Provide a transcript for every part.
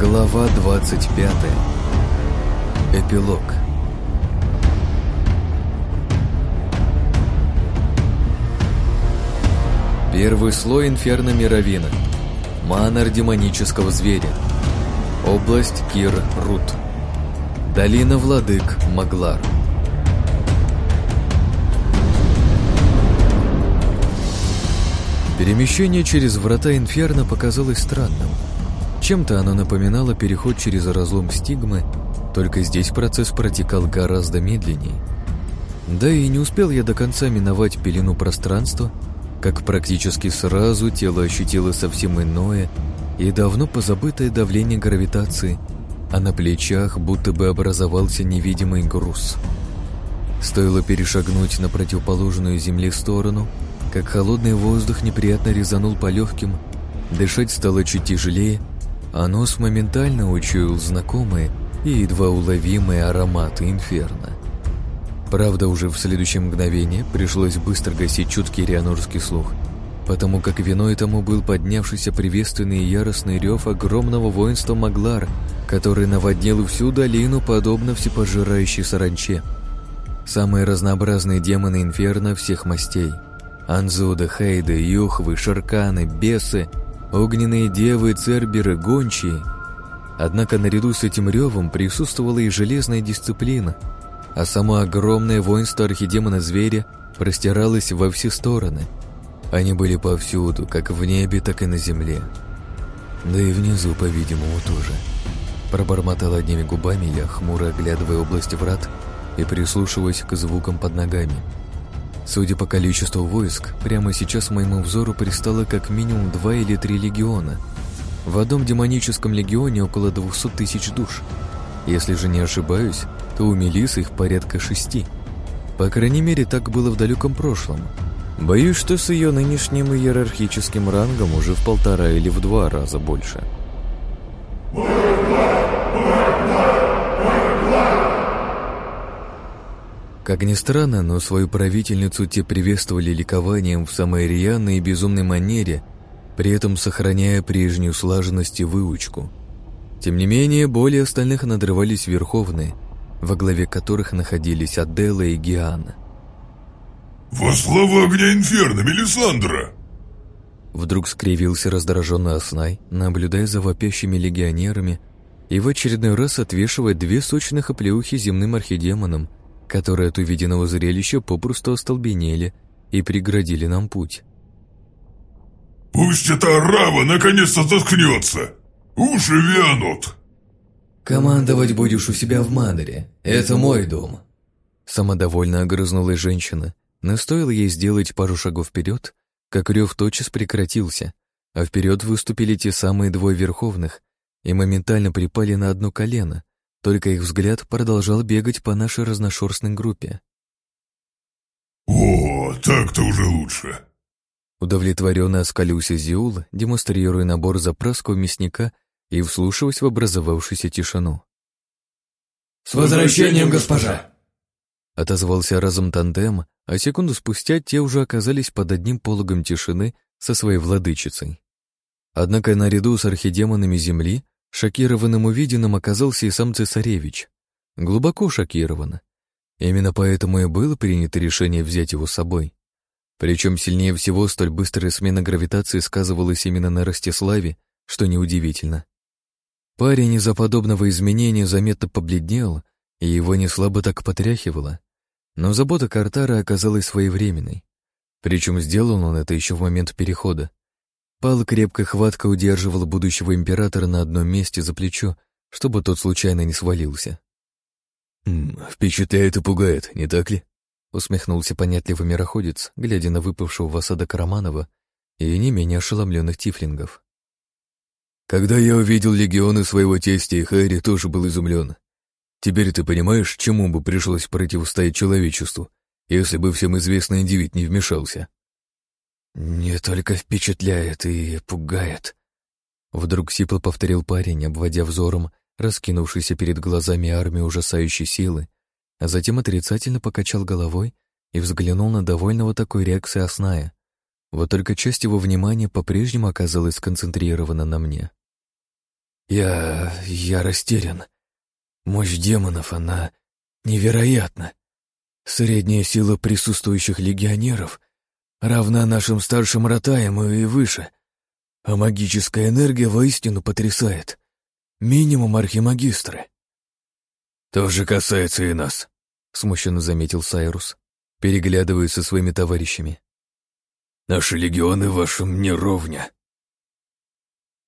Глава 25. Эпилог. Первый слой инферно Мировина. Манор демонического зверя. Область Кир-Рут. Долина Владык Маглар. Перемещение через врата Инферно показалось странным. Чем-то оно напоминало переход через разлом стигмы, только здесь процесс протекал гораздо медленнее. Да и не успел я до конца миновать пелену пространства, как практически сразу тело ощутило совсем иное и давно позабытое давление гравитации, а на плечах будто бы образовался невидимый груз. Стоило перешагнуть на противоположную Земле сторону, как холодный воздух неприятно резанул по легким, дышать стало чуть тяжелее, а нос моментально учуял знакомые и едва уловимые ароматы инферно. Правда, уже в следующее мгновение пришлось быстро гасить чуткий рианорский слух, потому как виной тому был поднявшийся приветственный и яростный рев огромного воинства Маглар, который наводнил всю долину, подобно всепожирающей саранче. Самые разнообразные демоны инферно всех мастей. Анзуда, Хейды, Юхвы, Шарканы, Бесы — огненные девы, церберы, гончие. Однако наряду с этим ревом присутствовала и железная дисциплина, а само огромное воинство архидемона-зверя простиралось во все стороны. Они были повсюду, как в небе, так и на земле. Да и внизу, по-видимому, тоже. Пробормотал одними губами я, хмуро оглядывая область врат и прислушиваясь к звукам под ногами. Судя по количеству войск, прямо сейчас моему взору пристало как минимум два или три легиона. В одном демоническом легионе около 200 тысяч душ. Если же не ошибаюсь, то у Мелисы их порядка шести. По крайней мере, так было в далеком прошлом. Боюсь, что с ее нынешним иерархическим рангом уже в полтора или в два раза больше. Как ни странно, но свою правительницу те приветствовали ликованием в самой рьяной и безумной манере, при этом сохраняя прежнюю слаженность и выучку. Тем не менее, более остальных надрывались верховные, во главе которых находились Аделла и Гиана. «Во славу огня инферно, Мелисандра!» Вдруг скривился раздраженный Оснай, наблюдая за вопящими легионерами и в очередной раз отвешивая две сочных оплеухи земным архидемонам, которые от увиденного зрелища попросту остолбенели и преградили нам путь. «Пусть эта арава наконец-то заткнется! Уши вянут!» «Командовать будешь у себя в Мадере. Это мой дом!» Самодовольно огрызнулась женщина, но стоило ей сделать пару шагов вперед, как рев тотчас прекратился, а вперед выступили те самые двое верховных и моментально припали на одно колено, только их взгляд продолжал бегать по нашей разношерстной группе. «О, так-то уже лучше!» Удовлетворенно оскалился Зиул, демонстрируя набор запрасского мясника и вслушиваясь в образовавшуюся тишину. «С возвращением, госпожа!» Отозвался разом тандем, а секунду спустя те уже оказались под одним пологом тишины со своей владычицей. Однако наряду с архидемонами Земли Шокированным увиденным оказался и сам цесаревич. Глубоко шокирован. Именно поэтому и было принято решение взять его с собой. Причем сильнее всего столь быстрая смена гравитации сказывалась именно на Ростиславе, что неудивительно. Парень из-за подобного изменения заметно побледнел, и его не слабо так потряхивало. Но забота Картара оказалась своевременной. Причем сделал он это еще в момент перехода. Пал крепко хватко удерживал будущего императора на одном месте за плечо, чтобы тот случайно не свалился. «Впечатляет и пугает, не так ли?» усмехнулся понятливый мироходец, глядя на выпавшего в осадок Романова и не менее ошеломленных тифлингов. «Когда я увидел легионы своего тестя и Хэри, тоже был изумлен. Теперь ты понимаешь, чему бы пришлось противостоять человечеству, если бы всем известный индивид не вмешался?» «Не только впечатляет и пугает», — вдруг сипло повторил парень, обводя взором раскинувшийся перед глазами армию ужасающей силы, а затем отрицательно покачал головой и взглянул на довольного такой реакции Осная. Вот только часть его внимания по-прежнему оказалась сконцентрирована на мне. Я... я растерян. Мощь демонов, она невероятна. Средняя сила присутствующих легионеров равна нашим старшим ротаям и выше, а магическая энергия воистину потрясает. Минимум архимагистры. «То же касается и нас», — смущенно заметил Сайрус, переглядываясь со своими товарищами. «Наши легионы вашим не ровня».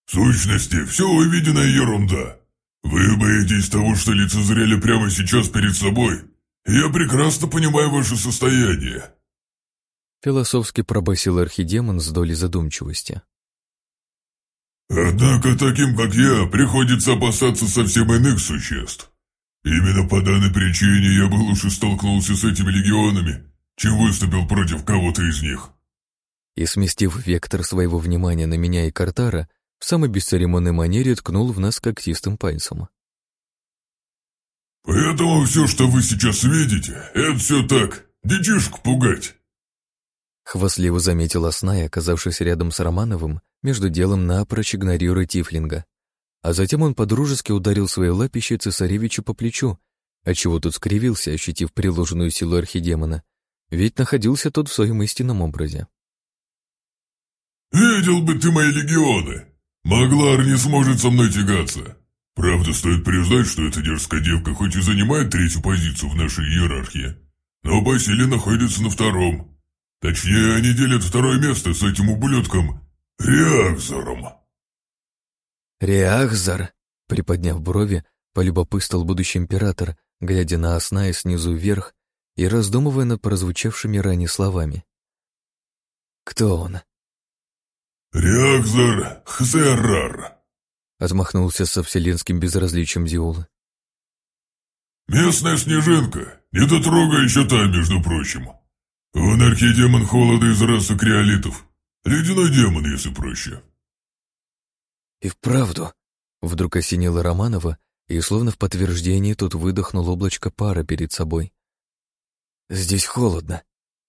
«В сущности, все увиденная ерунда. Вы боитесь того, что лицезрели прямо сейчас перед собой. Я прекрасно понимаю ваше состояние». Философски пробасил архидемон с долей задумчивости. «Однако таким, как я, приходится опасаться совсем иных существ. Именно по данной причине я бы лучше столкнулся с этими легионами, чем выступил против кого-то из них». И сместив вектор своего внимания на меня и Картара, в самой бесцеремонной манере ткнул в нас когтистым пальцем. «Поэтому все, что вы сейчас видите, это все так, детишку пугать». Хвастливо заметил Асная, оказавшись рядом с Романовым, между делом напрочь игнорируя Тифлинга. А затем он подружески ударил своей лапищей цесаревичу по плечу, отчего тот скривился, ощутив приложенную силу архидемона, ведь находился тот в своем истинном образе. «Видел бы ты мои легионы! Маглар не сможет со мной тягаться. Правда, стоит признать, что эта дерзкая девка хоть и занимает третью позицию в нашей иерархии, но по силе находится на втором. Точнее, они делят второе место с этим ублюдком Реакзором». «Реакзор?» — приподняв брови, полюбопытствовал будущий император, глядя на Осная снизу вверх и раздумывая над прозвучавшими ранее словами. «Кто он?» «Реакзор Хзеррар», — отмахнулся со вселенским безразличием Диул. «Местная снежинка, недотрога еще та, между прочим. Он архидемон холода из расы криолитов, ледяной демон, если проще». «И вправду?» — вдруг осенило Романова, и словно в подтверждении тут выдохнул облачко пара перед собой. «Здесь холодно.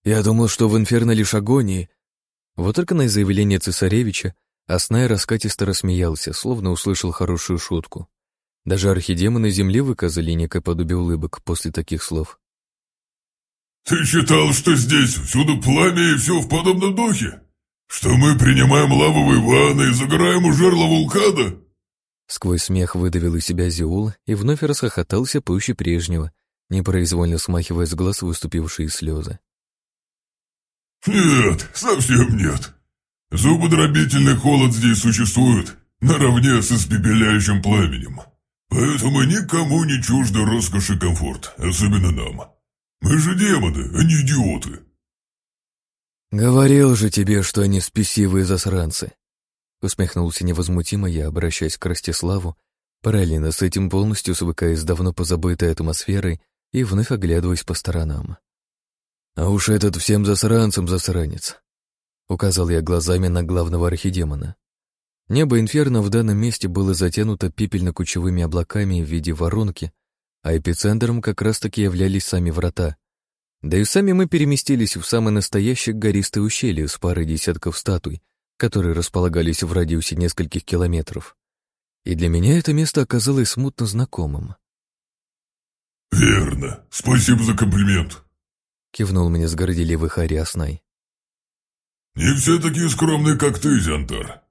Я думал, что в инферно лишь агонии». Вот только на заявление цесаревича Аснай раскатисто рассмеялся, словно услышал хорошую шутку. Даже архидемоны Земли выказали некое подобие улыбок после таких слов. «Ты считал, что здесь всюду пламя и все в подобном духе?» «Что мы принимаем лавовые ванны и загораем у жерла вулкана?» Сквозь смех выдавил из себя Зиул и вновь расхохотался пуще прежнего, непроизвольно смахивая с глаз выступившие слезы. «Нет, совсем нет. Зубодробительный холод здесь существует, наравне с испепеляющим пламенем. Поэтому никому не чуждо роскошь и комфорт, особенно нам. Мы же демоны, а не идиоты». «Говорил же тебе, что они спесивые засранцы!» Усмехнулся невозмутимо я, обращаясь к Ростиславу, параллельно с этим полностью свыкаясь с давно позабытой атмосферой и вновь оглядываясь по сторонам. «А уж этот всем засранцам засранец!» Указал я глазами на главного архидемона. Небо Инферно в данном месте было затянуто пепельно-кучевыми облаками в виде воронки, а эпицентром как раз-таки являлись сами врата, да и сами мы переместились в самое настоящее гористое ущелье с парой десятков статуй, которые располагались в радиусе нескольких километров. И для меня это место оказалось смутно знакомым. «Верно. Спасибо за комплимент», — кивнул мне с горделивый Хари Аснай. «Не все такие скромные, как ты, Зянтар».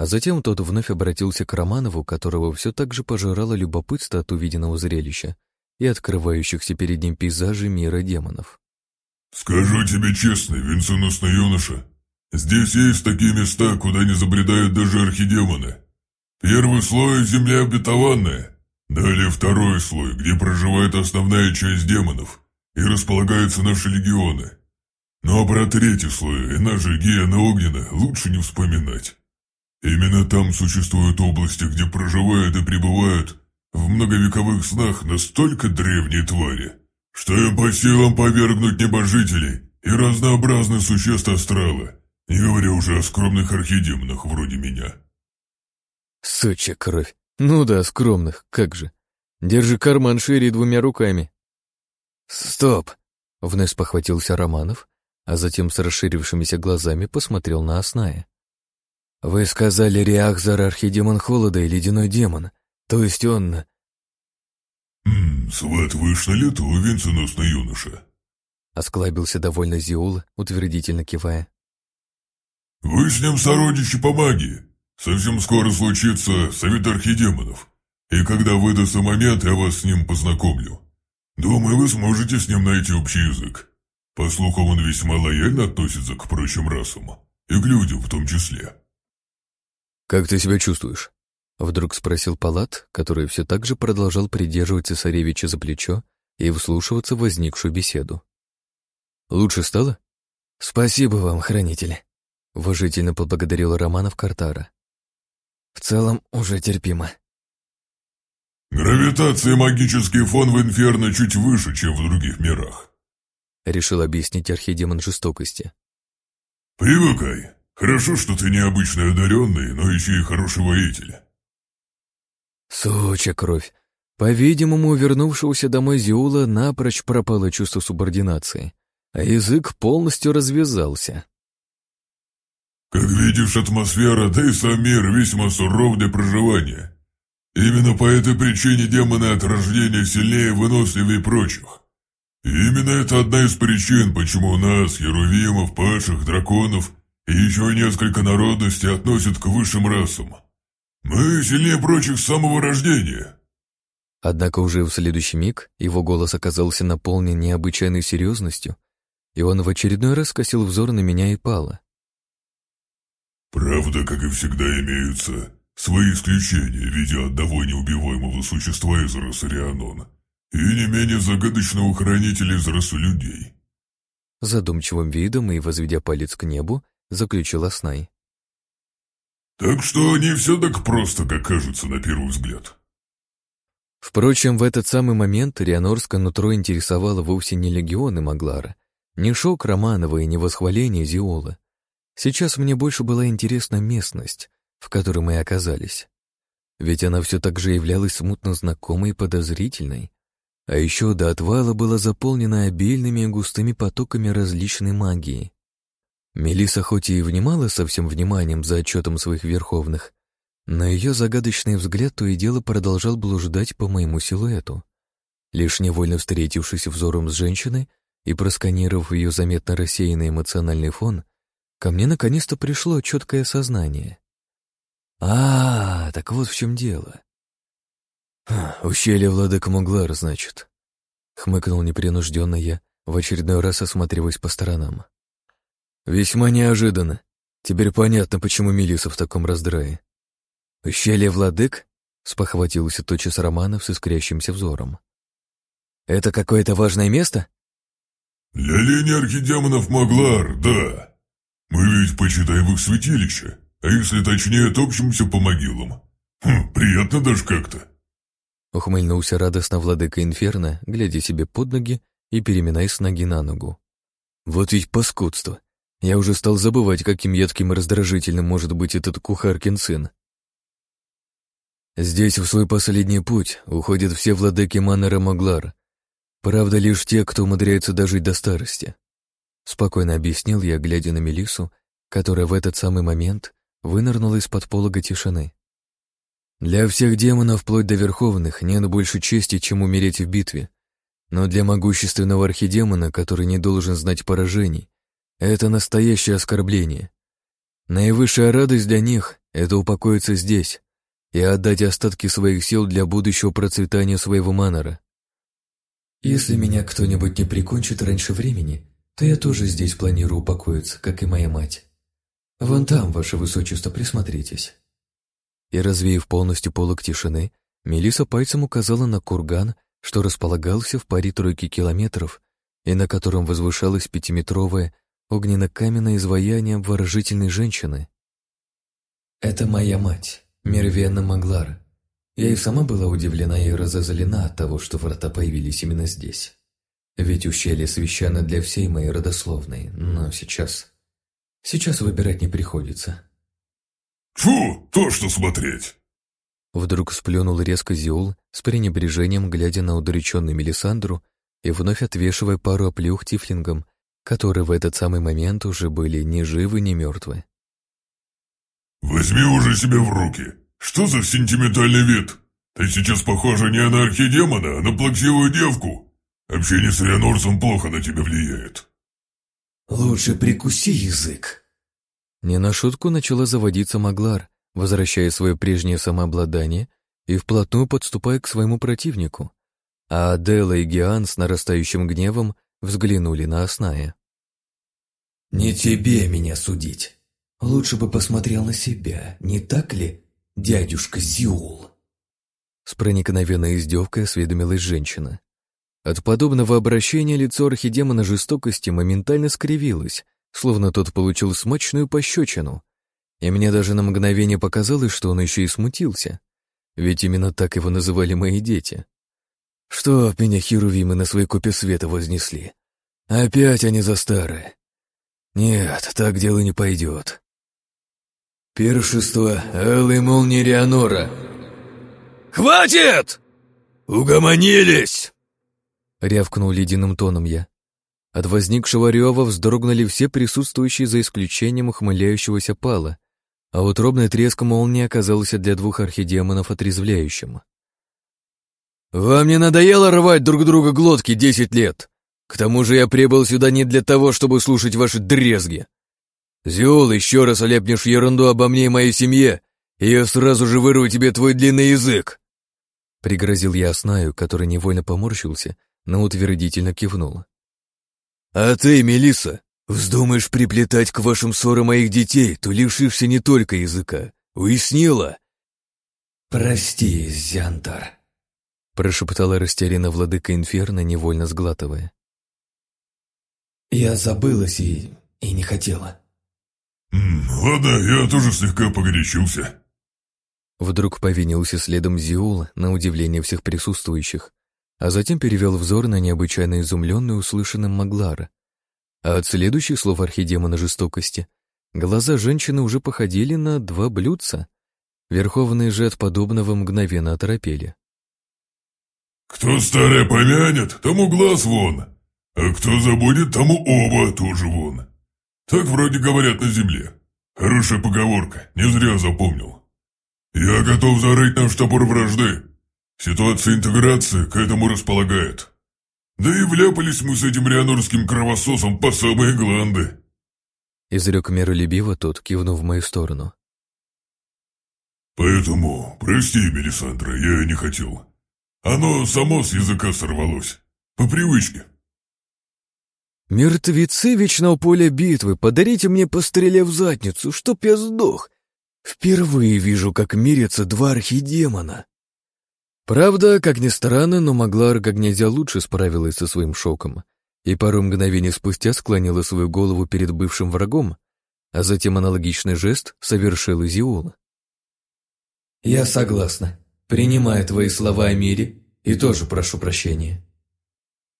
А затем тот вновь обратился к Романову, которого все так же пожирало любопытство от увиденного зрелища, и открывающихся перед ним пейзажей мира демонов. «Скажу тебе честно, венценосный юноша, здесь есть такие места, куда не забредают даже архидемоны. Первый слой — земля обетованная, далее второй слой, где проживает основная часть демонов, и располагаются наши легионы. Ну а про третий слой и наши Гиена Огнена лучше не вспоминать. Именно там существуют области, где проживают и пребывают в многовековых снах настолько древние твари, что им по силам повергнуть небожителей и разнообразных существ астрала, не говоря уже о скромных архидемонах вроде меня. Сучья кровь. Ну да, скромных, как же. Держи карман шире двумя руками. Стоп! Вновь похватился Романов, а затем с расширившимися глазами посмотрел на Осная. «Вы сказали Риахзар архидемон холода и ледяной демон, то есть он...» «Ммм, сват выш на лету, венценосный юноша», — осклабился довольно Зиул, утвердительно кивая. «Вы с ним сородичи по магии. Совсем скоро случится совет архидемонов, и когда выдастся момент, я вас с ним познакомлю. Думаю, вы сможете с ним найти общий язык. По слухам, он весьма лояльно относится к прочим расам, и к людям в том числе». «Как ты себя чувствуешь?» Вдруг спросил Палат, который все так же продолжал придерживать цесаревича за плечо и вслушиваться в возникшую беседу. «Лучше стало?» «Спасибо вам, хранители», — уважительно поблагодарил Романов Картара. «В целом уже терпимо». «Гравитация и магический фон в Инферно чуть выше, чем в других мирах», — решил объяснить архидемон жестокости. «Привыкай. Хорошо, что ты необычный одаренный, но еще и хороший воитель. Суча кровь. По-видимому, у вернувшегося домой Зиула напрочь пропало чувство субординации, а язык полностью развязался. «Как видишь, атмосфера, да и сам мир весьма суров для проживания. Именно по этой причине демоны от рождения сильнее, выносливее прочих. И именно это одна из причин, почему нас, Ярувимов, Паших, Драконов и еще несколько народностей относят к высшим расам. Мы сильнее прочих с самого рождения. Однако уже в следующий миг его голос оказался наполнен необычайной серьезностью, и он в очередной раз скосил взор на меня и пала. Правда, как и всегда, имеются свои исключения в виде одного неубиваемого существа из расы Рианон и не менее загадочного хранителя из расы людей. Задумчивым видом и возведя палец к небу, заключил Аснай. Так что не все так просто, как кажется на первый взгляд. Впрочем, в этот самый момент Рианорское нутро интересовало вовсе не легионы Маглара, не шок Романова и не восхваление Зиола. Сейчас мне больше была интересна местность, в которой мы оказались. Ведь она все так же являлась смутно знакомой и подозрительной. А еще до отвала была заполнена обильными и густыми потоками различной магии. Мелиса хоть и внимала со всем вниманием за отчетом своих верховных, но ее загадочный взгляд то и дело продолжал блуждать по моему силуэту. Лишь невольно встретившись взором с женщиной и просканировав ее заметно рассеянный эмоциональный фон, ко мне наконец-то пришло четкое сознание. А, так вот в чем дело. «Ущелье владыка Муглар, значит», — хмыкнул непринужденно я, в очередной раз осматриваясь по сторонам. Весьма неожиданно. Теперь понятно, почему Мелиса в таком раздрае. «Ущелье владык?» — спохватился тотчас Романов с искрящимся взором. «Это какое-то важное место?» «Для линии архидемонов Маглар, да. Мы ведь почитаем их святилище, а если точнее, топчемся по могилам. Хм, приятно даже как-то». Ухмыльнулся радостно владыка Инферно, глядя себе под ноги и переминаясь с ноги на ногу. «Вот ведь паскудство! Я уже стал забывать, каким едким и раздражительным может быть этот кухаркин сын. Здесь в свой последний путь уходят все владыки Маннера Маглар. Правда, лишь те, кто умудряется дожить до старости. Спокойно объяснил я, глядя на Мелису, которая в этот самый момент вынырнула из-под полога тишины. Для всех демонов, вплоть до верховных, нет больше чести, чем умереть в битве. Но для могущественного архидемона, который не должен знать поражений, это настоящее оскорбление. Наивысшая радость для них — это упокоиться здесь и отдать остатки своих сил для будущего процветания своего манора. Если меня кто-нибудь не прикончит раньше времени, то я тоже здесь планирую упокоиться, как и моя мать. Вон там, ваше высочество, присмотритесь. И развеяв полностью полок тишины, Мелиса пальцем указала на курган, что располагался в паре тройки километров и на котором возвышалась пятиметровая огненно-каменное изваяние обворожительной женщины. «Это моя мать, Мервена Маглар. Я и сама была удивлена и разозлена от того, что врата появились именно здесь. Ведь ущелье священно для всей моей родословной, но сейчас... Сейчас выбирать не приходится». «Фу, то что смотреть!» Вдруг сплюнул резко Зиул с пренебрежением, глядя на удрученную Мелисандру и вновь отвешивая пару оплюх тифлингам, которые в этот самый момент уже были ни живы, ни мертвы. «Возьми уже себя в руки. Что за сентиментальный вид? Ты сейчас похожа не на архидемона, а на плаксивую девку. Общение с Рианорсом плохо на тебя влияет». «Лучше прикуси язык». Не на шутку начала заводиться Маглар, возвращая свое прежнее самообладание и вплотную подступая к своему противнику. А Адела и Гиан с нарастающим гневом взглянули на Осная. «Не тебе меня судить. Лучше бы посмотрел на себя, не так ли, дядюшка Зиул?» С проникновенной издевкой осведомилась женщина. От подобного обращения лицо архидемона жестокости моментально скривилось, словно тот получил смачную пощечину. И мне даже на мгновение показалось, что он еще и смутился. Ведь именно так его называли мои дети. Что меня херувимы на своей купе света вознесли? Опять они за старое. Нет, так дело не пойдет. Пиршество Алой Молнии Рианора. «Хватит! Угомонились!» Рявкнул ледяным тоном я. От возникшего рева вздрогнули все присутствующие за исключением ухмыляющегося пала, а утробный треск молнии оказался для двух архидемонов отрезвляющим. «Вам не надоело рвать друг друга глотки десять лет? К тому же я прибыл сюда не для того, чтобы слушать ваши дрезги. Зиол, еще раз олепнешь ерунду обо мне и моей семье, и я сразу же вырву тебе твой длинный язык!» Пригрозил я Оснаю, который невольно поморщился но утвердительно кивнул. «А ты, Мелиса, вздумаешь приплетать к вашим ссорам моих детей, то лишишься не только языка. Уяснила?» «Прости, Зянтар», — прошептала растерянно владыка Инферно, невольно сглатывая. «Я забылась и... и не хотела». «Ладно, я тоже слегка погорячился». Вдруг повинился следом Зиул на удивление всех присутствующих, а затем перевел взор на необычайно изумленный услышанным Маглара. А от следующих слов архидемона жестокости глаза женщины уже походили на два блюдца. Верховные же от подобного мгновенно оторопели. «Кто старое помянет, тому глаз вон, а кто забудет, тому оба тоже вон. Так вроде говорят на земле. Хорошая поговорка, не зря запомнил. Я готов зарыть наш топор вражды, Ситуация интеграции к этому располагает. Да и вляпались мы с этим рианорским кровососом по самые гланды. Изрек миролюбиво тот, кивнув в мою сторону. Поэтому, прости, Мелисандра, я не хотел. Оно само с языка сорвалось. По привычке. «Мертвецы вечного поля битвы, подарите мне постреле в задницу, чтоб я сдох. Впервые вижу, как мирятся два архидемона». Правда, как ни странно, но Маглар как нельзя лучше справилась со своим шоком и пару мгновений спустя склонила свою голову перед бывшим врагом, а затем аналогичный жест совершил Изиул. «Я согласна. Принимаю твои слова о мире и тоже прошу прощения».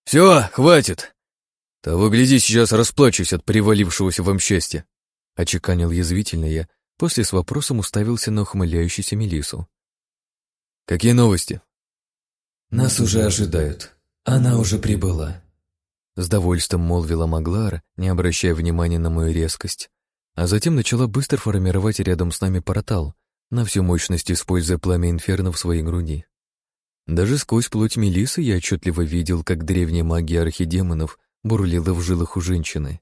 «Все, хватит! Того, гляди, сейчас расплачусь от привалившегося вам счастья», — очеканил язвительно я, после с вопросом уставился на ухмыляющуюся Мелису. «Какие новости?» «Нас уже ожидают. Она уже прибыла». С довольством молвила Маглара, не обращая внимания на мою резкость, а затем начала быстро формировать рядом с нами портал, на всю мощность используя пламя инферно в своей груди. Даже сквозь плоть Мелисы я отчетливо видел, как древняя магия архидемонов бурлила в жилах у женщины.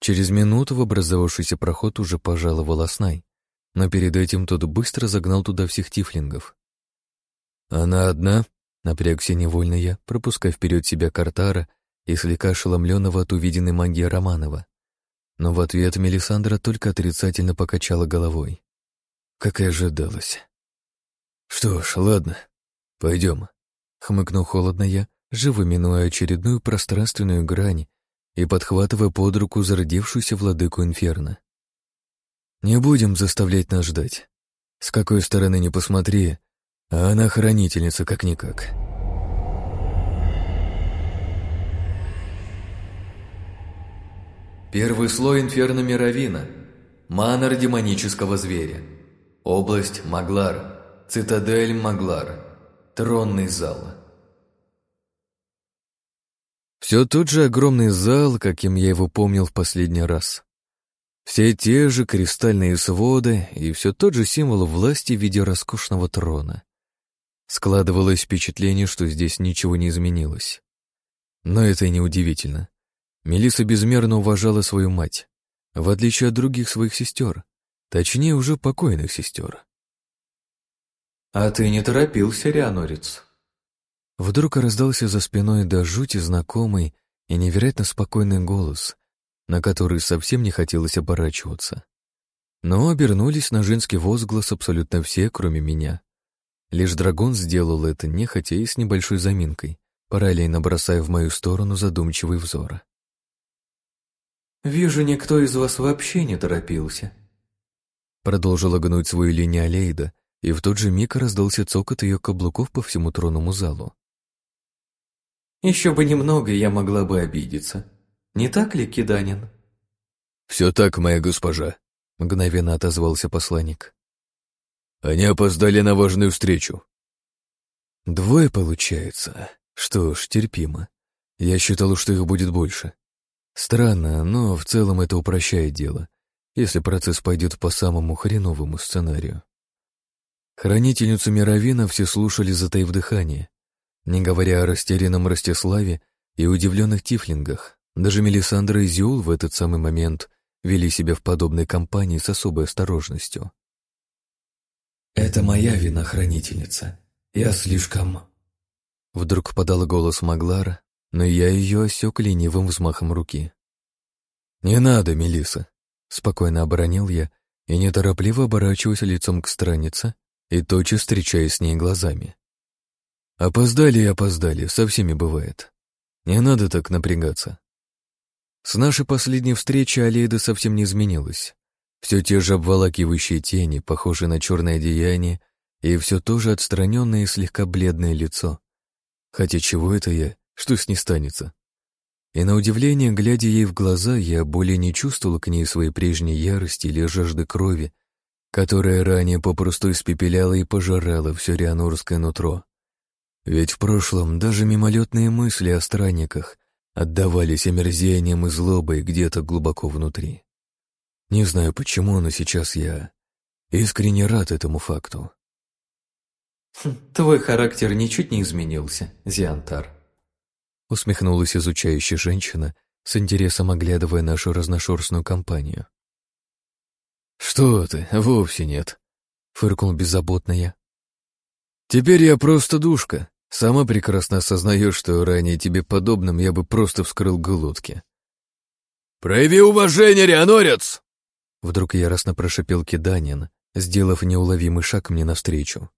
Через минуту в образовавшийся проход уже пожаловал Оснай, но перед этим тот быстро загнал туда всех тифлингов. «Она одна?» — напрягся невольно я, пропуская вперед себя Картара и слегка ошеломленного от увиденной магии Романова. Но в ответ Мелисандра только отрицательно покачала головой. Как и ожидалось. «Что ж, ладно, пойдем», — хмыкнул холодно я, живо минуя очередную пространственную грань и подхватывая под руку зародившуюся владыку Инферно. «Не будем заставлять нас ждать. С какой стороны ни посмотри, а она хранительница как-никак. Первый слой инферно Мировина. Манор демонического зверя. Область Маглар. Цитадель Маглар. Тронный зал. Все тот же огромный зал, каким я его помнил в последний раз. Все те же кристальные своды и все тот же символ власти в виде роскошного трона. Складывалось впечатление, что здесь ничего не изменилось. Но это и не удивительно. Мелиса безмерно уважала свою мать, в отличие от других своих сестер, точнее, уже покойных сестер. «А ты не торопился, Рианорец?» Вдруг раздался за спиной до жути знакомый и невероятно спокойный голос, на который совсем не хотелось оборачиваться. Но обернулись на женский возглас абсолютно все, кроме меня. Лишь дракон сделал это нехотя и с небольшой заминкой, параллельно бросая в мою сторону задумчивый взор. «Вижу, никто из вас вообще не торопился», Продолжила гнуть свою линию Алейда, и в тот же миг раздался цокот ее каблуков по всему тронному залу. «Еще бы немного, я могла бы обидеться. Не так ли, Киданин?» «Все так, моя госпожа», — мгновенно отозвался посланник. «Они опоздали на важную встречу». «Двое, получается. Что ж, терпимо. Я считал, что их будет больше. Странно, но в целом это упрощает дело если процесс пойдет по самому хреновому сценарию. Хранительницу Мировина все слушали, затаив дыхание, не говоря о растерянном Ростиславе и удивленных тифлингах. Даже Мелисандра и Зиул в этот самый момент вели себя в подобной компании с особой осторожностью. «Это моя вина, хранительница. Я слишком...» Вдруг подал голос Маглара, но я ее осек ленивым взмахом руки. «Не надо, Мелиса, Спокойно оборонил я и неторопливо оборачиваюсь лицом к странице и тотчас встречаясь с ней глазами. Опоздали и опоздали, со всеми бывает. Не надо так напрягаться. С нашей последней встречи Алейда совсем не изменилась. Все те же обволакивающие тени, похожие на черное одеяние, и все то же отстраненное и слегка бледное лицо. Хотя чего это я? Что с ней станется? И на удивление, глядя ей в глаза, я более не чувствовал к ней своей прежней ярости или жажды крови, которая ранее попросту испепеляла и пожирала все рианурское нутро. Ведь в прошлом даже мимолетные мысли о странниках отдавались омерзением и злобой где-то глубоко внутри. Не знаю почему, но сейчас я искренне рад этому факту. Хм, «Твой характер ничуть не изменился, Зиантар», усмехнулась изучающая женщина, с интересом оглядывая нашу разношерстную компанию. «Что ты, вовсе нет», — фыркнул беззаботно я. «Теперь я просто душка. Сама прекрасно осознаешь, что ранее тебе подобным я бы просто вскрыл глотки». «Прояви уважение, Рианорец!» Вдруг яростно прошипел Киданин, сделав неуловимый шаг мне навстречу.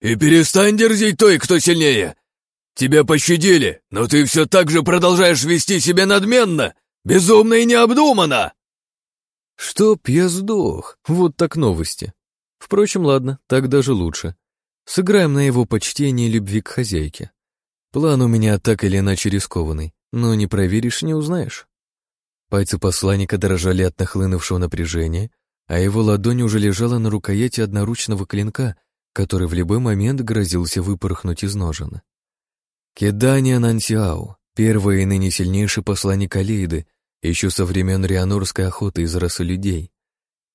«И перестань дерзить той, кто сильнее! Тебя пощадили, но ты все так же продолжаешь вести себя надменно, безумно и необдуманно!» «Чтоб я сдох, вот так новости. Впрочем, ладно, так даже лучше. Сыграем на его почтение и любви к хозяйке. План у меня так или иначе рискованный, но не проверишь, не узнаешь». Пальцы посланника дрожали от нахлынувшего напряжения, а его ладонь уже лежала на рукояти одноручного клинка, который в любой момент грозился выпорхнуть из ножен. Кедания Нансиау, первый и ныне сильнейший посланник Алейды, еще со времен рианорской охоты из расы людей.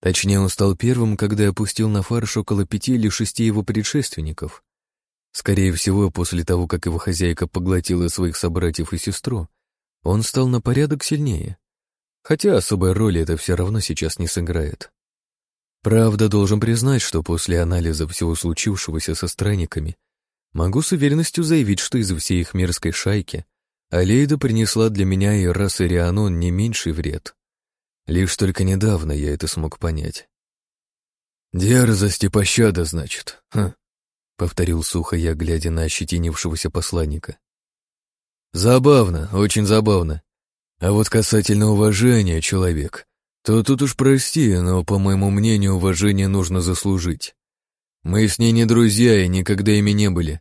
Точнее, он стал первым, когда опустил на фарш около пяти или шести его предшественников. Скорее всего, после того, как его хозяйка поглотила своих собратьев и сестру, он стал на порядок сильнее. Хотя особой роли это все равно сейчас не сыграет. Правда, должен признать, что после анализа всего случившегося со странниками Могу с уверенностью заявить, что из всей их мерзкой шайки Алейда принесла для меня и расы Рианон не меньший вред. Лишь только недавно я это смог понять. «Дерзость и пощада, значит, хм», — повторил сухо я, глядя на ощетинившегося посланника. «Забавно, очень забавно. А вот касательно уважения, человек, то тут уж прости, но, по моему мнению, уважение нужно заслужить. Мы с ней не друзья и никогда ими не были.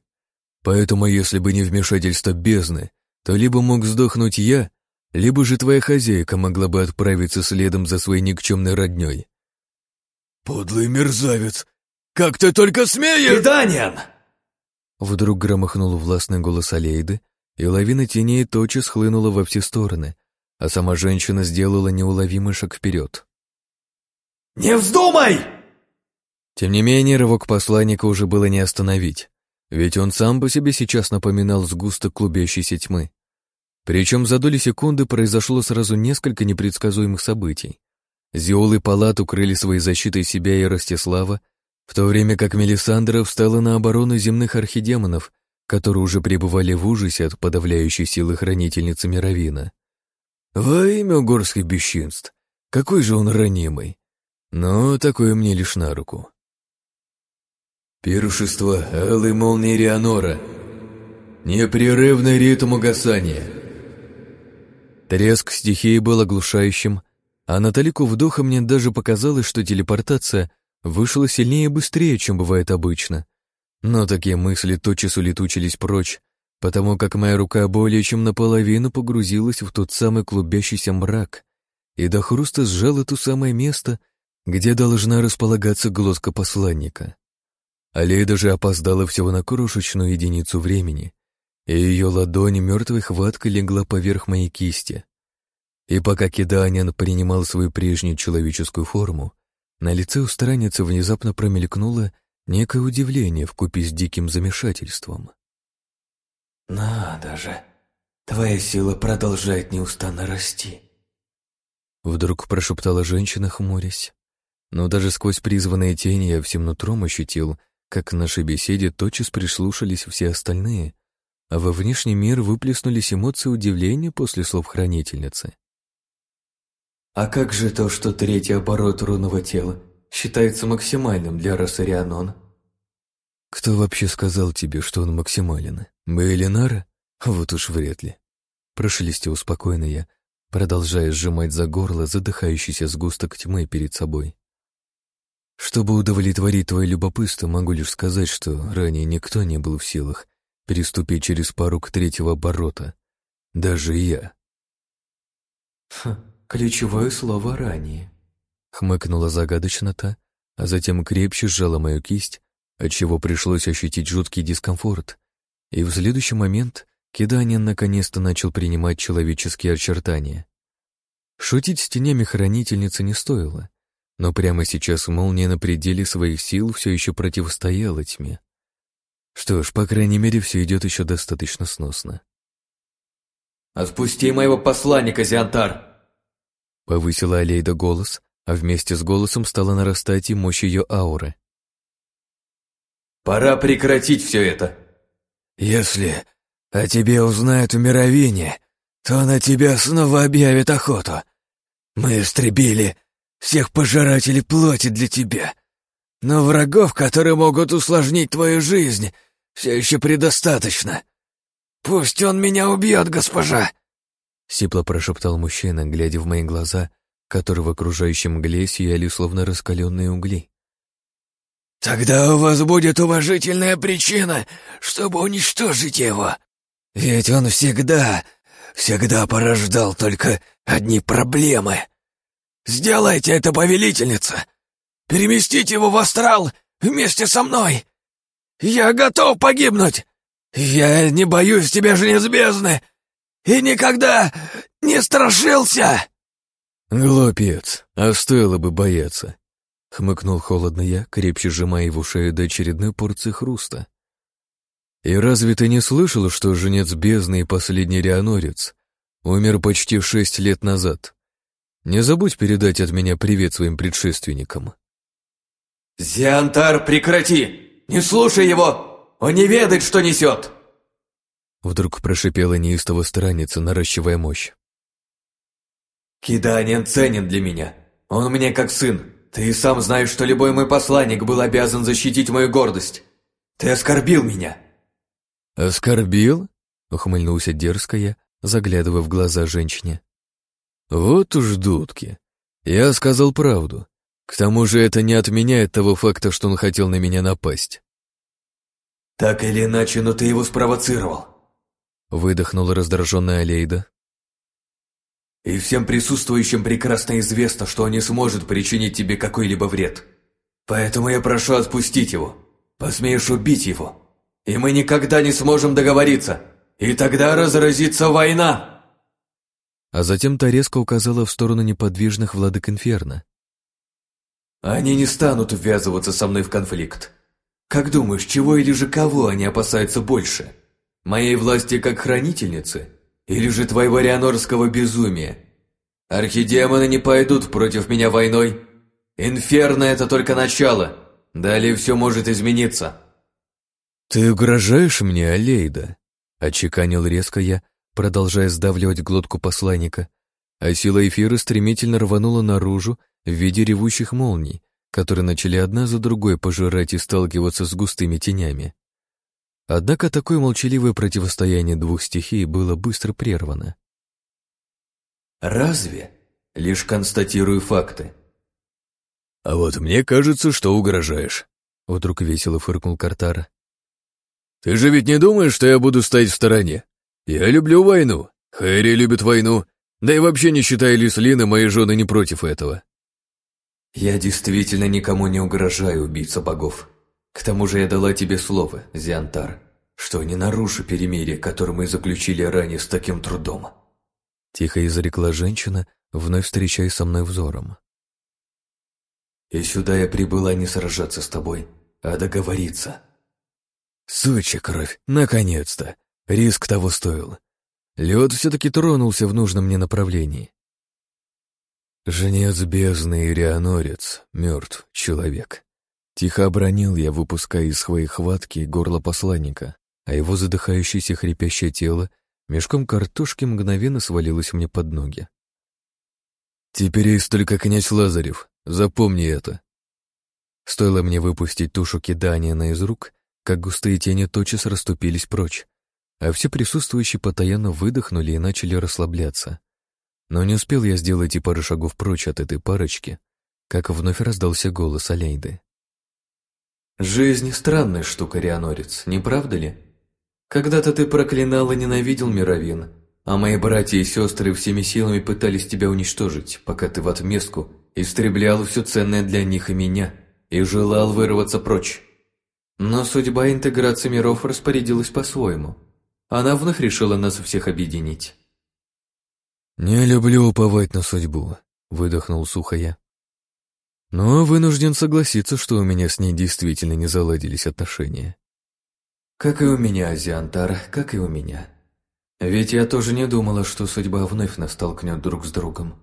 Поэтому, если бы не вмешательство бездны, то либо мог сдохнуть я, либо же твоя хозяйка могла бы отправиться следом за своей никчемной родней. «Подлый мерзавец! Как ты только смеешь!» «Педаниан!» Вдруг громыхнул властный голос Алейды, и лавина теней тотчас хлынула во все стороны, а сама женщина сделала неуловимый шаг вперед. «Не вздумай!» Тем не менее, рывок посланника уже было не остановить, ведь он сам по себе сейчас напоминал сгусток клубящейся тьмы. Причем за доли секунды произошло сразу несколько непредсказуемых событий. Зиол и Палат укрыли своей защитой себя и Ростислава, в то время как Мелисандра встала на оборону земных архидемонов, которые уже пребывали в ужасе от подавляющей силы хранительницы Мировина. Во имя горских бесчинств, какой же он ранимый. Но такое мне лишь на руку. Пиршество Алой Молнии Рианора. Непрерывный ритм угасания. Треск стихии был оглушающим, а на талику вдоха мне даже показалось, что телепортация вышла сильнее и быстрее, чем бывает обычно. Но такие мысли тотчас улетучились прочь, потому как моя рука более чем наполовину погрузилась в тот самый клубящийся мрак и до хруста сжала то самое место, где должна располагаться глотка посланника. Алей даже опоздала всего на крошечную единицу времени, и ее ладонь мертвой хваткой легла поверх моей кисти. И пока Киданян принимал свою прежнюю человеческую форму, на лице у странницы внезапно промелькнуло некое удивление вкупе с диким замешательством. «Надо же, твоя сила продолжает неустанно расти», Вдруг прошептала женщина, хмурясь. Но даже сквозь призванные тени я всем нутром ощутил, как к нашей беседе тотчас прислушались все остальные, а во внешний мир выплеснулись эмоции удивления после слов хранительницы. «А как же то, что третий оборот рунного тела считается максимальным для расы Рианон?» «Кто вообще сказал тебе, что он максимален? Бейлинара? Вот уж вряд ли». Прошелестил спокойно я, продолжая сжимать за горло задыхающийся сгусток тьмы перед собой. Чтобы удовлетворить твое любопытство, могу лишь сказать, что ранее никто не был в силах переступить через порог третьего оборота. Даже я. Хм, ключевое слово «ранее», — хмыкнула загадочно та, а затем крепче сжала мою кисть, отчего пришлось ощутить жуткий дискомфорт. И в следующий момент Киданин наконец-то начал принимать человеческие очертания. Шутить с тенями хранительницы не стоило, но прямо сейчас молния на пределе своих сил все еще противостояла тьме. Что ж, по крайней мере, все идет еще достаточно сносно. «Отпусти моего посланника, Зиантар!» Повысила Алейда голос, а вместе с голосом стала нарастать и мощь ее ауры. «Пора прекратить все это!» «Если о тебе узнают в Мировине, то на тебя снова объявят охоту. Мы истребили всех пожирателей плоти для тебя. Но врагов, которые могут усложнить твою жизнь, все еще предостаточно. Пусть он меня убьет, госпожа!» Сипло прошептал мужчина, глядя в мои глаза, которые в окружающем мгле сияли словно раскаленные угли. «Тогда у вас будет уважительная причина, чтобы уничтожить его. Ведь он всегда, всегда порождал только одни проблемы. Сделайте это, повелительница! Переместите его в астрал вместе со мной! Я готов погибнуть! Я не боюсь тебя, жнец бездны, и никогда не страшился!» «Глупец, а стоило бы бояться!» Хмыкнул холодно я, крепче сжимая его шею до очередной порции хруста. «И разве ты не слышал, что женец бездны и последний рианорец умер почти шесть лет назад? Не забудь передать от меня привет своим предшественникам». «Зиантар, прекрати! Не слушай его! Он не ведает, что несет!» Вдруг прошипела неистово страница, наращивая мощь. «Киданин ценен для меня. Он мне как сын. Ты сам знаешь, что любой мой посланник был обязан защитить мою гордость. Ты оскорбил меня!» «Оскорбил?» — ухмыльнулся дерзко я, заглядывая в глаза женщине. «Вот уж дудки. Я сказал правду. К тому же это не отменяет того факта, что он хотел на меня напасть». «Так или иначе, но ты его спровоцировал», — выдохнула раздраженная Алейда. И всем присутствующим прекрасно известно, что он не сможет причинить тебе какой-либо вред. Поэтому я прошу отпустить его. Посмеешь убить его. И мы никогда не сможем договориться. И тогда разразится война!» А затем та резко указала в сторону неподвижных владык Инферно. «Они не станут ввязываться со мной в конфликт. Как думаешь, чего или же кого они опасаются больше? Моей власти как хранительницы? Или же твоего рианорского безумия? Архидемоны не пойдут против меня войной. Инферно — это только начало. Далее все может измениться». «Ты угрожаешь мне, Алейда?» — очеканил резко я, продолжая сдавливать глотку посланника, а сила эфира стремительно рванула наружу в виде ревущих молний, которые начали одна за другой пожирать и сталкиваться с густыми тенями. Однако такое молчаливое противостояние двух стихий было быстро прервано. «Разве? Лишь констатирую факты». «А вот мне кажется, что угрожаешь», — вдруг весело фыркнул Картара. «Ты же ведь не думаешь, что я буду стоять в стороне? Я люблю войну, Хэри любит войну, да и вообще не считая Лислина, мои жены не против этого». «Я действительно никому не угрожаю, убийца богов. К тому же я дала тебе слово, Зиантар, что не нарушу перемирие, которое мы заключили ранее с таким трудом». Тихо изрекла женщина, вновь встречаясь со мной взором. «И сюда я прибыла не сражаться с тобой, а договориться». «Сучья кровь, наконец-то! Риск того стоил. Лед все-таки тронулся в нужном мне направлении. Женец бездны и рианорец, мертв человек. Тихо обронил я, выпуская из своей хватки горло посланника, а его задыхающееся хрипящее тело мешком картошки мгновенно свалилось мне под ноги. «Теперь есть только князь Лазарев, запомни это». Стоило мне выпустить тушу кидания на из рук, как густые тени тотчас расступились прочь, а все присутствующие постоянно выдохнули и начали расслабляться. Но не успел я сделать и пару шагов прочь от этой парочки, как вновь раздался голос Алейды. «Жизнь — странная штука, Рианорец, не правда ли? Когда-то ты проклинал и ненавидел Мировин, а мои братья и сестры всеми силами пытались тебя уничтожить, пока ты в отместку истреблял все ценное для них и меня и желал вырваться прочь. Но судьба интеграции миров распорядилась по-своему. Она вновь решила нас всех объединить. «Не люблю уповать на судьбу», — выдохнул сухо я. «Но вынужден согласиться, что у меня с ней действительно не заладились отношения». «Как и у меня, Азиантар, как и у меня. Ведь я тоже не думала, что судьба вновь нас столкнет друг с другом.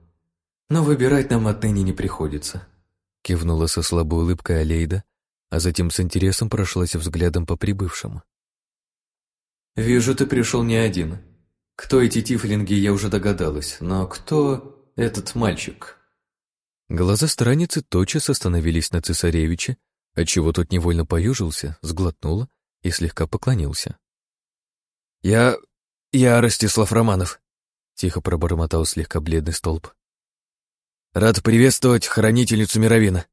Но выбирать нам отныне не приходится», — кивнула со слабой улыбкой Алейда, а затем с интересом прошлась взглядом по прибывшим. «Вижу, ты пришел не один. Кто эти тифлинги, я уже догадалась, но кто этот мальчик? Глаза страницы тотчас остановились на цесаревиче, отчего тот невольно поюжился, сглотнул и слегка поклонился. «Я... я Ростислав Романов», — тихо пробормотал слегка бледный столб. «Рад приветствовать хранительницу Мировина».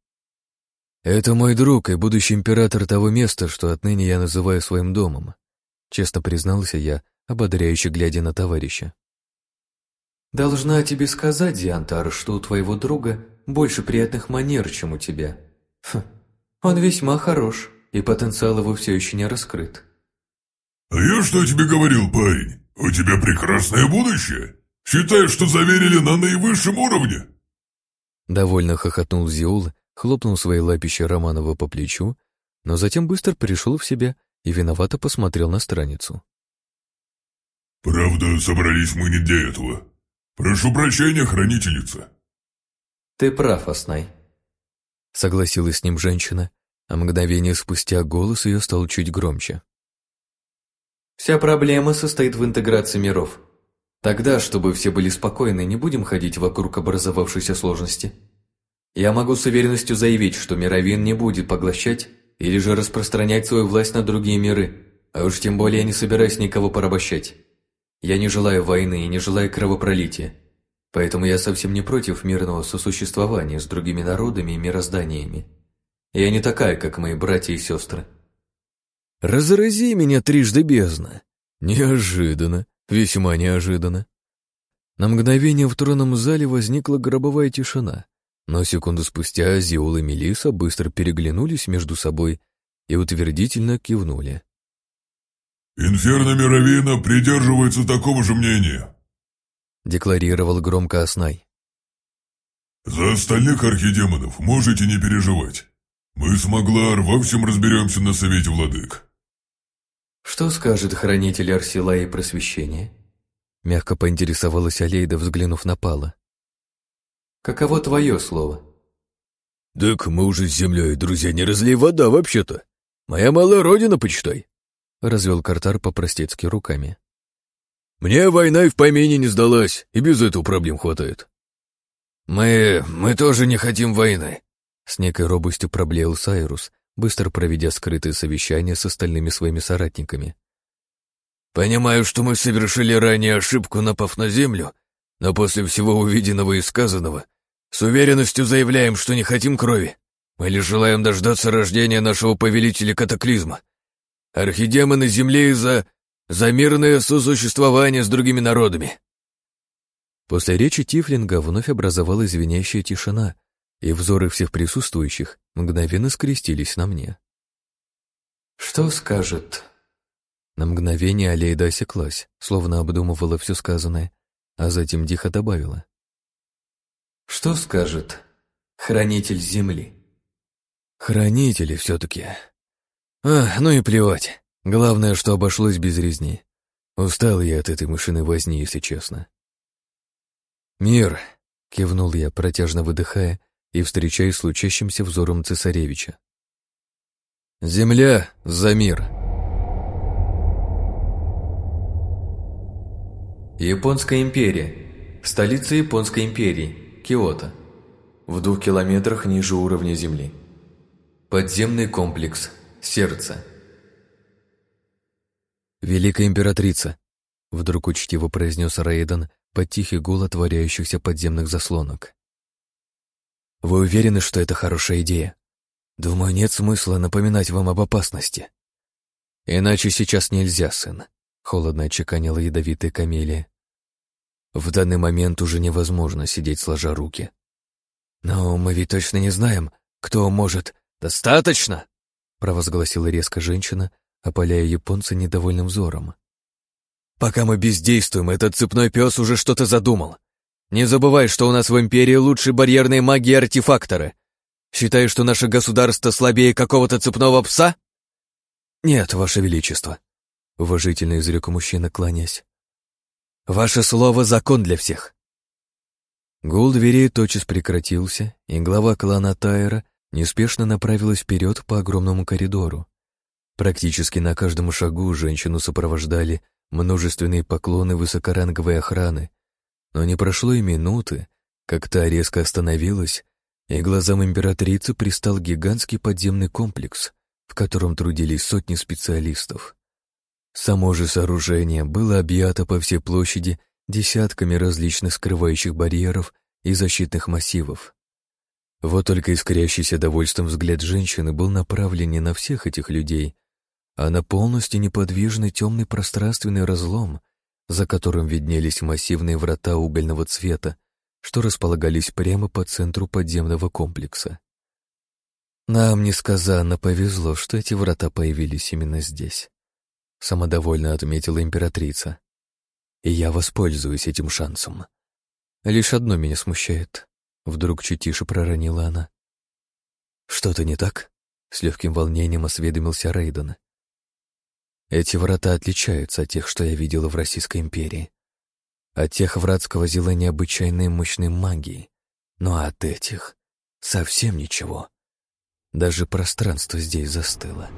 «Это мой друг и будущий император того места, что отныне я называю своим домом», — честно признался я, ободряюще глядя на товарища. «Должна тебе сказать, Диантар, что у твоего друга больше приятных манер, чем у тебя. Хм, он весьма хорош, и потенциал его все еще не раскрыт». «А я что тебе говорил, парень? У тебя прекрасное будущее. Считай, что заверили на наивысшем уровне». Довольно хохотнул Зиул, хлопнул своей лапищей Романова по плечу, но затем быстро пришел в себя и виновато посмотрел на страницу. «Правда, собрались мы не для этого. Прошу прощения, хранительница». «Ты прав, Аснай», — согласилась с ним женщина, а мгновение спустя голос ее стал чуть громче. «Вся проблема состоит в интеграции миров. Тогда, чтобы все были спокойны, не будем ходить вокруг образовавшейся сложности. Я могу с уверенностью заявить, что Мировин не будет поглощать или же распространять свою власть на другие миры, а уж тем более не собираюсь никого порабощать. Я не желаю войны и не желаю кровопролития. Поэтому я совсем не против мирного сосуществования с другими народами и мирозданиями. Я не такая, как мои братья и сестры. «Разрази меня трижды бездна!» Неожиданно, весьма неожиданно. На мгновение в тронном зале возникла гробовая тишина, но секунду спустя Зиул и Мелиса быстро переглянулись между собой и утвердительно кивнули. «Инферно Мировина придерживается такого же мнения». декларировал громко Оснай. «За остальных архидемонов можете не переживать. Мы с Маглар во всем разберемся на Совете Владык». «Что скажет хранитель Арсила и просвещения?» Мягко поинтересовалась Алейда, взглянув на Пала. «Каково твое слово?» «Так мы уже с землей, друзья, не разлей вода вообще-то. Моя малая родина, почитай», — развел Картар по-простецки руками. «Мне война и в помине не сдалась, и без этого проблем хватает». «Мы... мы тоже не хотим войны», — с некой робостью проблеял Сайрус, быстро проведя скрытое совещание с остальными своими соратниками. «Понимаю, что мы совершили ранее ошибку, напав на землю, но после всего увиденного и сказанного с уверенностью заявляем, что не хотим крови. Мы лишь желаем дождаться рождения нашего повелителя катаклизма. Архидемоны Земли за... за мирное сосуществование с другими народами. После речи Тифлинга вновь образовалась звенящая тишина, и взоры всех присутствующих мгновенно скрестились на мне. «Что скажет?» На мгновение Алейда осеклась, словно обдумывала все сказанное, а затем тихо добавила. «Что скажет хранитель земли?» «Хранители все-таки. А, ну и плевать. Главное, что обошлось без резни. Устал я от этой мышиной возни, если честно. «Мир!» — кивнул я, протяжно выдыхая и встречаясь с лучащимся взором цесаревича. «Земля за мир!» Японская империя. Столица Японской империи. Киото. В двух километрах ниже уровня земли. Подземный комплекс. Сердце. «Великая императрица!» — вдруг учтиво произнес Рейден, под тихий гул отворяющихся подземных заслонок. «Вы уверены, что это хорошая идея? Думаю, нет смысла напоминать вам об опасности. Иначе сейчас нельзя, сын», — холодно отчеканила ядовитая камелия. «В данный момент уже невозможно сидеть сложа руки. Но мы ведь точно не знаем, кто может...» «Достаточно!» — провозгласила резко женщина, опаляя японца недовольным взором. Пока мы бездействуем, этот цепной пес уже что-то задумал. Не забывай, что у нас в Империи лучшие барьерные маги и артефакторы. Считаешь, что наше государство слабее какого-то цепного пса? Нет, Ваше Величество, — уважительно изрек мужчина, кланясь. Ваше слово — закон для всех. Гул дверей тотчас прекратился, и глава клана Тайра неспешно направилась вперед по огромному коридору. Практически на каждом шагу женщину сопровождали множественные поклоны высокоранговой охраны, но не прошло и минуты, как та резко остановилась, и глазам императрицы пристал гигантский подземный комплекс, в котором трудились сотни специалистов. Само же сооружение было объято по всей площади десятками различных скрывающих барьеров и защитных массивов. Вот только искрящийся довольством взгляд женщины был направлен не на всех этих людей, а на полностью неподвижный темный пространственный разлом, за которым виднелись массивные врата угольного цвета, что располагались прямо по центру подземного комплекса. Нам несказанно повезло, что эти врата появились именно здесь. Самодовольно отметила императрица. И я воспользуюсь этим шансом. Лишь одно меня смущает. Вдруг чуть тише проронила она. «Что-то не так?» — с легким волнением осведомился Рейден. Эти врата отличаются от тех, что я видела в Российской империи. От тех врат сквозила необычайной мощной магией, но от этих совсем ничего. Даже пространство здесь застыло.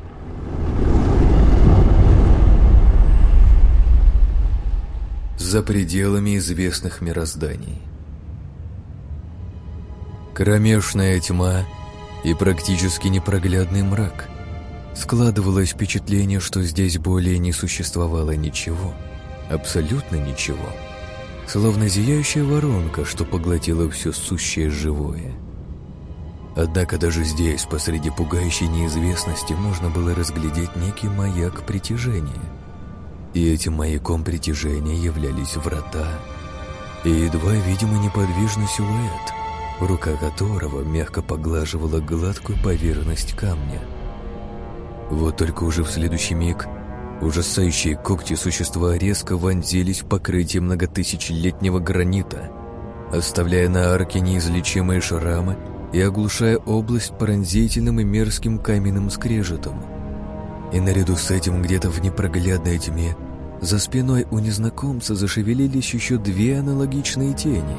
За пределами известных мирозданий. Кромешная тьма и практически непроглядный мрак — Складывалось впечатление, что здесь более не существовало ничего. Абсолютно ничего. Словно зияющая воронка, что поглотила все сущее живое. Однако даже здесь, посреди пугающей неизвестности, можно было разглядеть некий маяк притяжения. И этим маяком притяжения являлись врата и едва видимый неподвижный силуэт, рука которого мягко поглаживала гладкую поверхность камня — вот только уже в следующий миг Ужасающие когти существа резко вонзились в покрытие многотысячелетнего гранита, оставляя на арке неизлечимые шрамы и оглушая область пронзительным и мерзким каменным скрежетом. И наряду с этим где-то в непроглядной тьме за спиной у незнакомца зашевелились еще две аналогичные тени,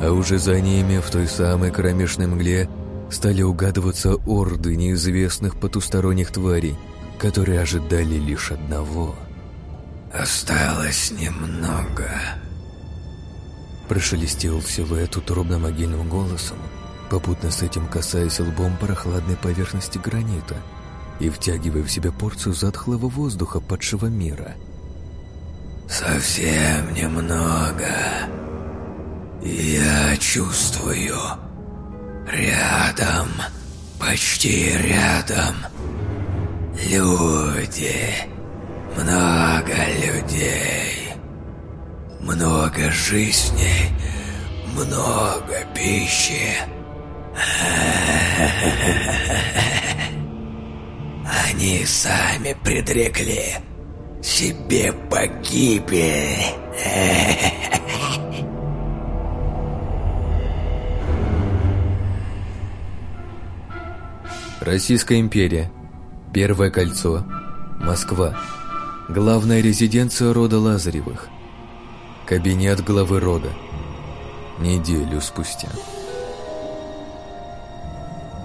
а уже за ними в той самой кромешной мгле стали угадываться орды неизвестных потусторонних тварей, которые ожидали лишь одного. «Осталось немного», Прошелестел Всевет утробно-могильным голосом, попутно с этим касаясь лбом прохладной поверхности гранита и втягивая в себя порцию затхлого воздуха падшего мира. «Совсем немного. Я чувствую. Рядом, почти рядом. Люди. Много людей. Много жизней, много пищи. Они сами предрекли себе погибель. Российская империя. Первое кольцо. Москва. Главная резиденция рода Лазаревых. Кабинет главы рода. Неделю спустя.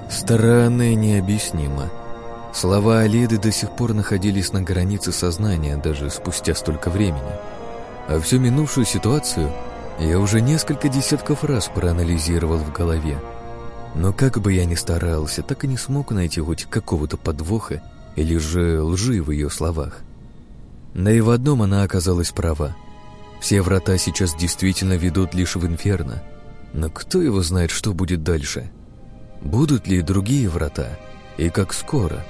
Странно и необъяснимо. Слова Алиды до сих пор находились на границе сознания даже спустя столько времени. А всю минувшую ситуацию я уже несколько десятков раз проанализировал в голове. Но как бы я ни старался, так и не смог найти хоть какого-то подвоха или же лжи в ее словах. Да и в одном она оказалась права. Все врата сейчас действительно ведут лишь в инферно. Но кто его знает, что будет дальше? Будут ли другие врата? И как скоро?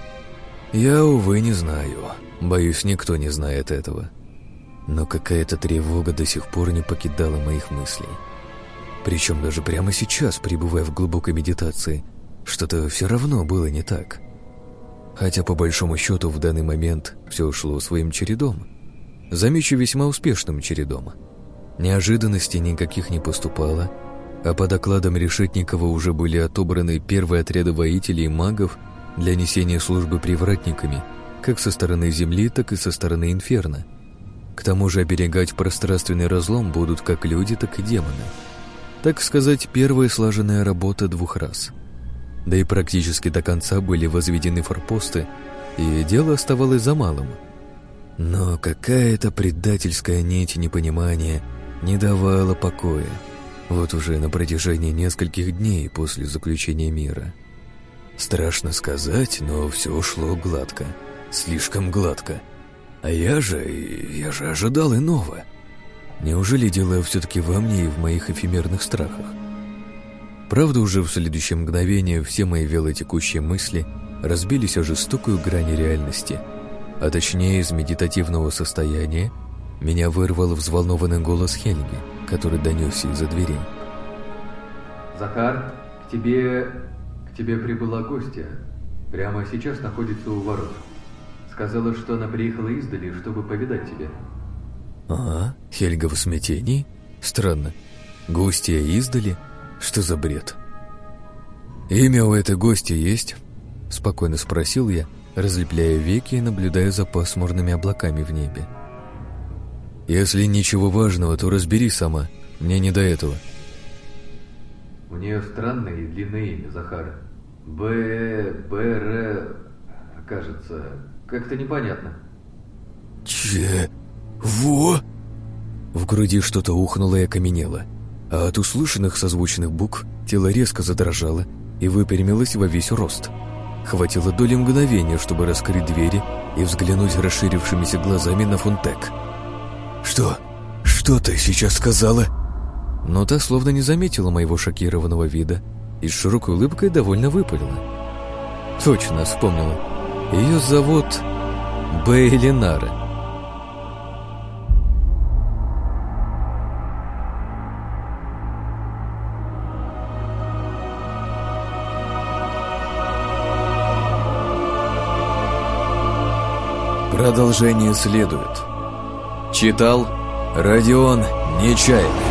Я, увы, не знаю. Боюсь, никто не знает этого. Но какая-то тревога до сих пор не покидала моих мыслей. Причем даже прямо сейчас, пребывая в глубокой медитации, что-то все равно было не так. Хотя, по большому счету, в данный момент все шло своим чередом. Замечу весьма успешным чередом. Неожиданностей никаких не поступало, а по докладам Решетникова уже были отобраны первые отряды воителей и магов для несения службы привратниками, как со стороны Земли, так и со стороны Инферно. К тому же оберегать пространственный разлом будут как люди, так и демоны. Так сказать, первая слаженная работа двух раз. Да и практически до конца были возведены форпосты, и дело оставалось за малым. Но какая-то предательская нить непонимания не давала покоя. Вот уже на протяжении нескольких дней после заключения мира. Страшно сказать, но все шло гладко. Слишком гладко. А я же... я же ожидал иного. Неужели дело все-таки во мне и в моих эфемерных страхах? Правда, уже в следующее мгновение все мои велотекущие мысли разбились о жестокую грани реальности, а точнее из медитативного состояния меня вырвал взволнованный голос Хельги, который донесся из-за дверей. «Захар, к тебе... к тебе прибыла гостья. Прямо сейчас находится у ворот. Сказала, что она приехала издали, чтобы повидать тебя». «А, Хельга в смятении? Странно. Гостья издали? Что за бред?» «Имя у этой гости есть?» Спокойно спросил я, разлепляя веки и наблюдая за пасмурными облаками в небе. «Если ничего важного, то разбери сама. Мне не до этого». У нее странное и длинное имя, Захар. Б... Б... Р... Кажется, как-то непонятно. Че... Во? В груди что-то ухнуло и окаменело, а от услышанных созвучных букв тело резко задрожало и выпрямилось во весь рост. Хватило доли мгновения, чтобы раскрыть двери и взглянуть расширившимися глазами на Фунтек. «Что? Что ты сейчас сказала?» Но та словно не заметила моего шокированного вида и с широкой улыбкой довольно выпалила. Точно вспомнила. Ее зовут Бейлинара. Продолжение следует. Читал Родион Нечаянный.